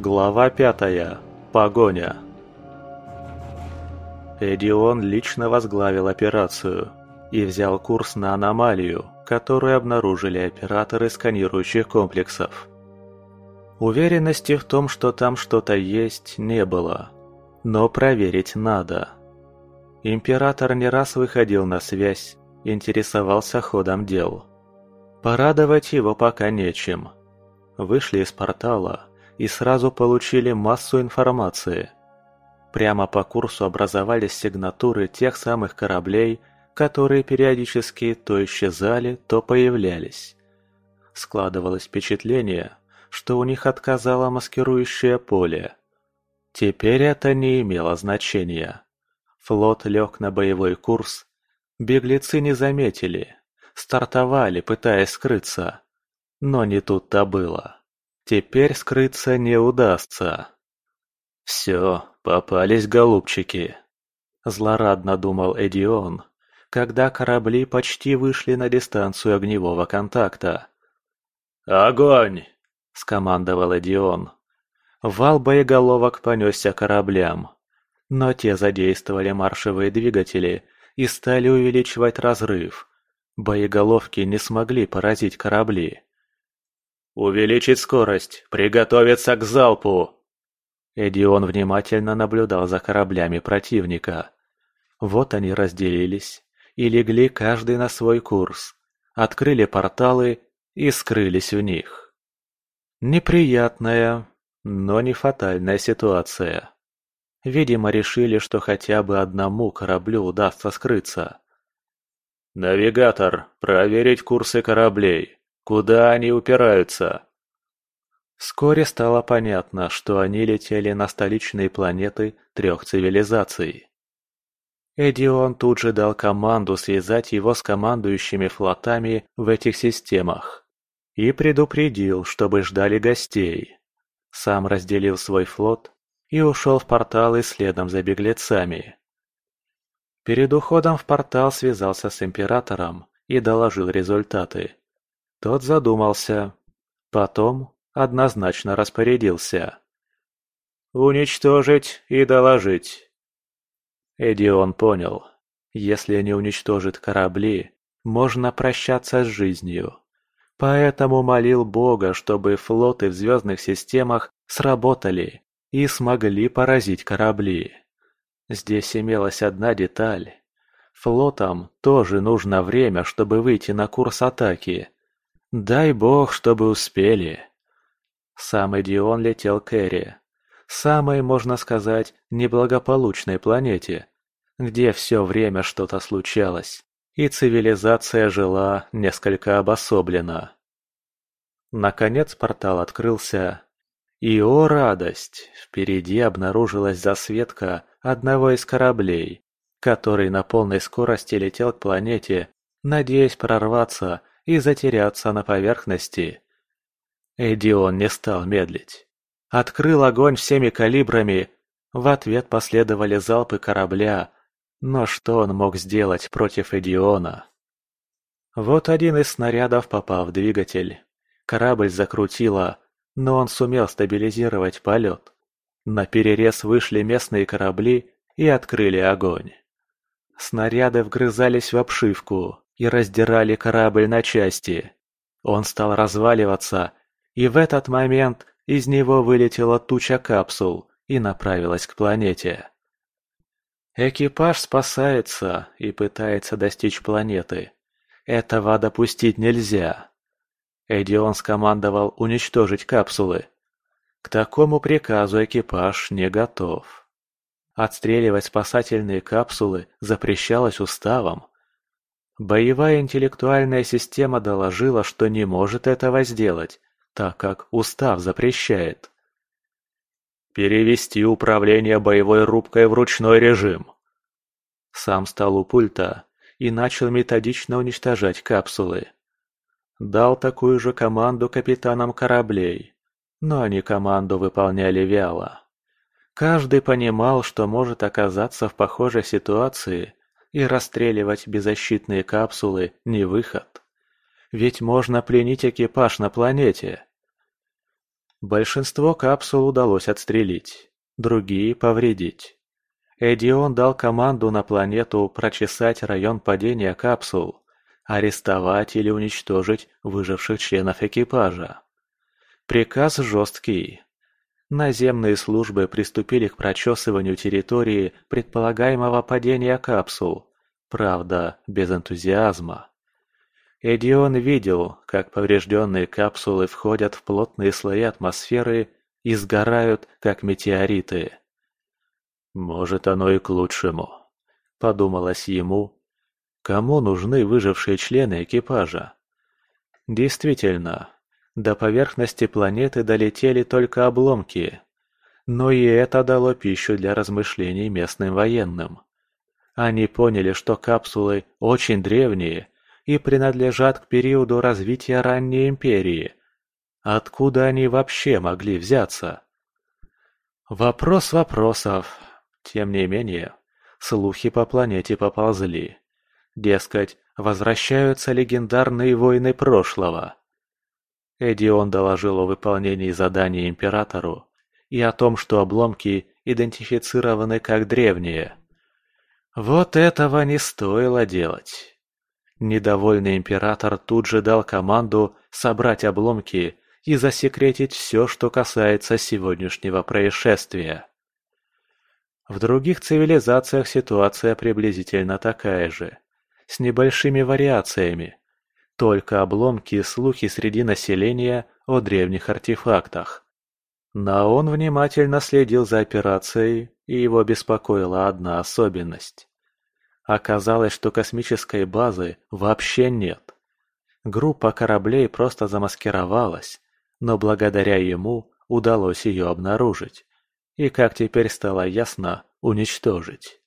Глава пятая. Погоня. Эдион лично возглавил операцию и взял курс на аномалию, которую обнаружили операторы сканирующих комплексов. Уверенности в том, что там что-то есть, не было, но проверить надо. Император не раз выходил на связь, интересовался ходом дел. Порадовать его пока нечем. Вышли из портала и сразу получили массу информации. Прямо по курсу образовались сигнатуры тех самых кораблей, которые периодически то исчезали, то появлялись. Складывалось впечатление, что у них отказало маскирующее поле. Теперь это не имело значения. Флот лег на боевой курс. Беглецы не заметили. Стартовали, пытаясь скрыться. Но не тут-то было. Теперь скрыться не удастся. «Все, попались голубчики», – злорадно думал Эдион, когда корабли почти вышли на дистанцию огневого контакта. «Огонь!» – скомандовал Эдион. Вал боеголовок понесся кораблям, но те задействовали маршевые двигатели и стали увеличивать разрыв. Боеголовки не смогли поразить корабли. «Увеличить скорость! Приготовиться к залпу!» Эдион внимательно наблюдал за кораблями противника. Вот они разделились и легли каждый на свой курс, открыли порталы и скрылись в них. Неприятная, но не фатальная ситуация. Видимо, решили, что хотя бы одному кораблю удастся скрыться. «Навигатор, проверить курсы кораблей!» Куда они упираются? Вскоре стало понятно, что они летели на столичные планеты трех цивилизаций. Эдион тут же дал команду связать его с командующими флотами в этих системах и предупредил, чтобы ждали гостей. Сам разделил свой флот и ушел в порталы следом за беглецами. Перед уходом в портал связался с Императором и доложил результаты. Тот задумался. Потом однозначно распорядился. «Уничтожить и доложить». Эдион понял. Если не уничтожит корабли, можно прощаться с жизнью. Поэтому молил Бога, чтобы флоты в звездных системах сработали и смогли поразить корабли. Здесь имелась одна деталь. Флотам тоже нужно время, чтобы выйти на курс атаки. Дай бог, чтобы успели. Сам Эдион летел к Эре. Самой, можно сказать, неблагополучной планете, где все время что-то случалось, и цивилизация жила несколько обособленно. Наконец портал открылся, и, о радость, впереди обнаружилась засветка одного из кораблей, который на полной скорости летел к планете, надеясь прорваться и затеряться на поверхности. Эдион не стал медлить. Открыл огонь всеми калибрами, в ответ последовали залпы корабля, но что он мог сделать против Эдиона? Вот один из снарядов попал в двигатель. Корабль закрутило, но он сумел стабилизировать полет. На перерез вышли местные корабли и открыли огонь. Снаряды вгрызались в обшивку, и раздирали корабль на части. Он стал разваливаться, и в этот момент из него вылетела туча капсул и направилась к планете. Экипаж спасается и пытается достичь планеты. Этого допустить нельзя. Эдион скомандовал уничтожить капсулы. К такому приказу экипаж не готов. Отстреливать спасательные капсулы запрещалось уставом, Боевая интеллектуальная система доложила, что не может этого сделать, так как устав запрещает. Перевести управление боевой рубкой в ручной режим. Сам стал у пульта и начал методично уничтожать капсулы. Дал такую же команду капитанам кораблей, но они команду выполняли вяло. Каждый понимал, что может оказаться в похожей ситуации и расстреливать беззащитные капсулы не выход. Ведь можно пленить экипаж на планете. Большинство капсул удалось отстрелить, другие повредить. Эдион дал команду на планету прочесать район падения капсул, арестовать или уничтожить выживших членов экипажа. Приказ жесткий. Наземные службы приступили к прочесыванию территории предполагаемого падения капсул, правда, без энтузиазма. Эдион видел, как поврежденные капсулы входят в плотные слои атмосферы и сгорают, как метеориты. «Может, оно и к лучшему», — подумалось ему. «Кому нужны выжившие члены экипажа?» Действительно, до поверхности планеты долетели только обломки. Но и это дало пищу для размышлений местным военным. Они поняли, что капсулы очень древние и принадлежат к периоду развития ранней империи. Откуда они вообще могли взяться? Вопрос вопросов. Тем не менее, слухи по планете поползли. Дескать, возвращаются легендарные войны прошлого. Эдион доложил о выполнении задания Императору и о том, что обломки идентифицированы как древние. Вот этого не стоило делать. Недовольный Император тут же дал команду собрать обломки и засекретить все, что касается сегодняшнего происшествия. В других цивилизациях ситуация приблизительно такая же, с небольшими вариациями. Только обломки и слухи среди населения о древних артефактах. Наон внимательно следил за операцией, и его беспокоила одна особенность. Оказалось, что космической базы вообще нет. Группа кораблей просто замаскировалась, но благодаря ему удалось ее обнаружить и, как теперь стало ясно, уничтожить.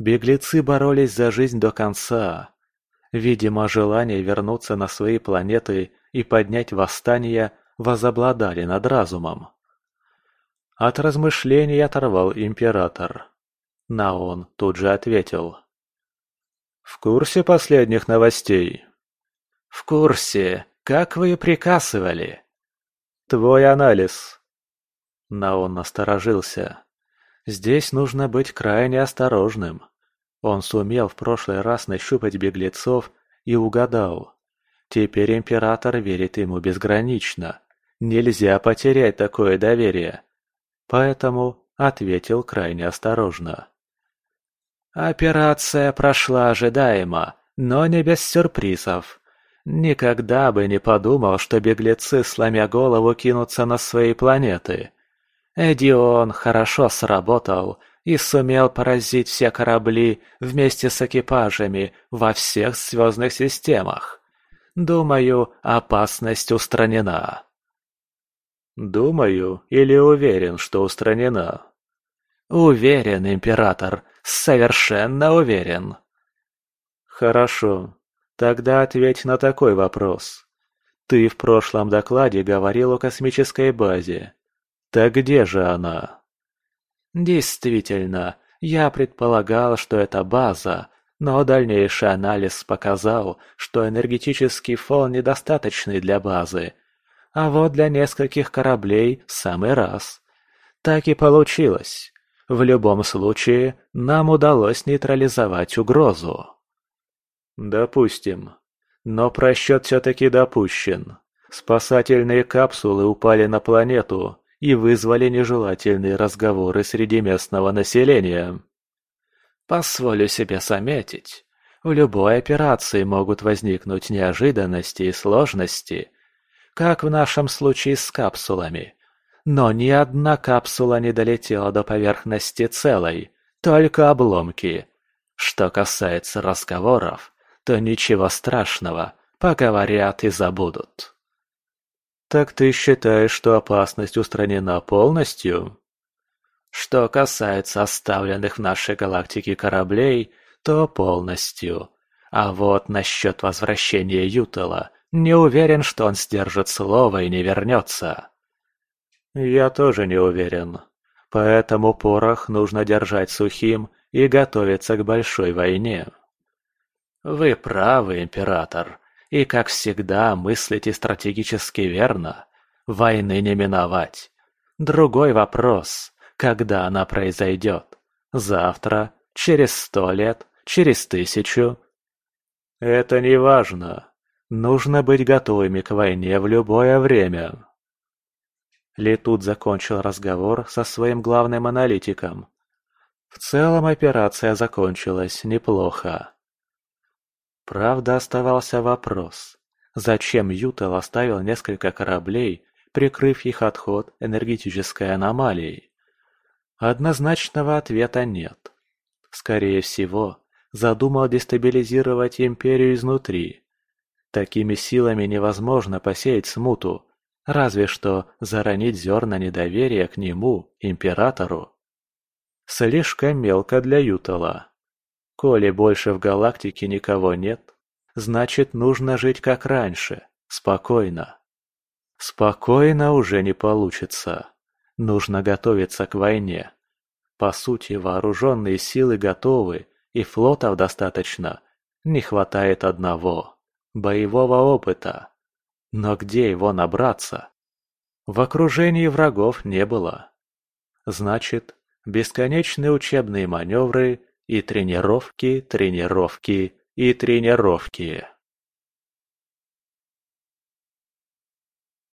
Беглецы боролись за жизнь до конца. Видимо, желание вернуться на свои планеты и поднять восстание возобладали над разумом. От размышлений оторвал император. Наон тут же ответил. «В курсе последних новостей?» «В курсе. Как вы и приказывали?» «Твой анализ», Наон насторожился. Здесь нужно быть крайне осторожным. Он сумел в прошлый раз нащупать беглецов и угадал. Теперь император верит ему безгранично. Нельзя потерять такое доверие. Поэтому ответил крайне осторожно. Операция прошла ожидаемо, но не без сюрпризов. Никогда бы не подумал, что беглецы, сломя голову, кинутся на свои планеты. Эдион хорошо сработал и сумел поразить все корабли вместе с экипажами во всех звездных системах. Думаю, опасность устранена. Думаю или уверен, что устранена? Уверен, император, совершенно уверен. Хорошо, тогда ответь на такой вопрос. Ты в прошлом докладе говорил о космической базе. Так где же она? Действительно, я предполагал, что это база, но дальнейший анализ показал, что энергетический фон недостаточный для базы, а вот для нескольких кораблей в самый раз. Так и получилось. В любом случае, нам удалось нейтрализовать угрозу. Допустим. Но просчет все-таки допущен. Спасательные капсулы упали на планету, и вызвали нежелательные разговоры среди местного населения. Позволю себе заметить, в любой операции могут возникнуть неожиданности и сложности, как в нашем случае с капсулами. Но ни одна капсула не долетела до поверхности целой, только обломки. Что касается разговоров, то ничего страшного, поговорят и забудут. Так ты считаешь, что опасность устранена полностью? Что касается оставленных в нашей галактике кораблей, то полностью. А вот насчет возвращения Ютала, не уверен, что он сдержит слово и не вернется. Я тоже не уверен. Поэтому порох нужно держать сухим и готовиться к большой войне. Вы правы, император и, как всегда, мыслите стратегически верно. войны не миновать. Другой вопрос, когда она произойдет? Завтра? Через сто лет? Через тысячу? Это не важно. Нужно быть готовыми к войне в любое время. Летут закончил разговор со своим главным аналитиком. В целом операция закончилась неплохо. Правда, оставался вопрос, зачем Ютел оставил несколько кораблей, прикрыв их отход энергетической аномалией? Однозначного ответа нет. Скорее всего, задумал дестабилизировать империю изнутри. Такими силами невозможно посеять смуту, разве что заронить зерна недоверия к нему, императору. Слишком мелко для Ютала. Коли больше в галактике никого нет, значит нужно жить как раньше, спокойно. Спокойно уже не получится. Нужно готовиться к войне. По сути, вооруженные силы готовы, и флотов достаточно. Не хватает одного – боевого опыта. Но где его набраться? В окружении врагов не было. Значит, бесконечные учебные маневры и тренировки, тренировки и тренировки.